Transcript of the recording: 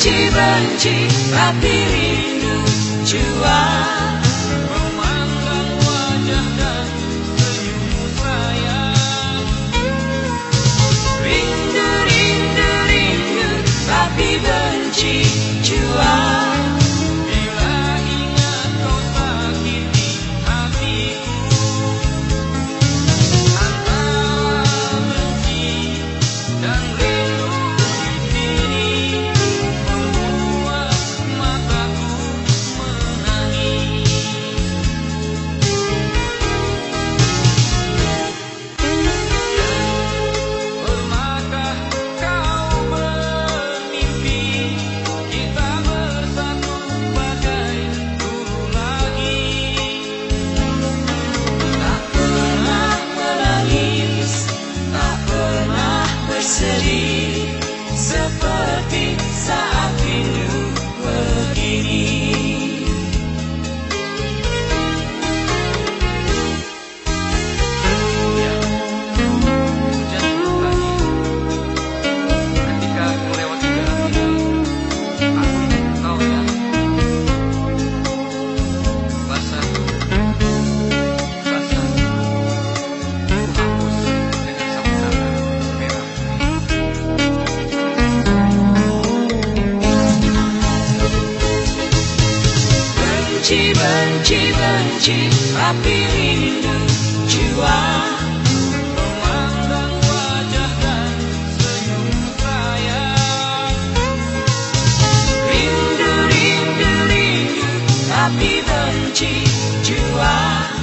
benci-benci hati rindu juang happy. Benci, benci, benci Tapi rindu jiwa Memandang wajah dan saya Rindu, rindu, rindu Tapi benci jiwa.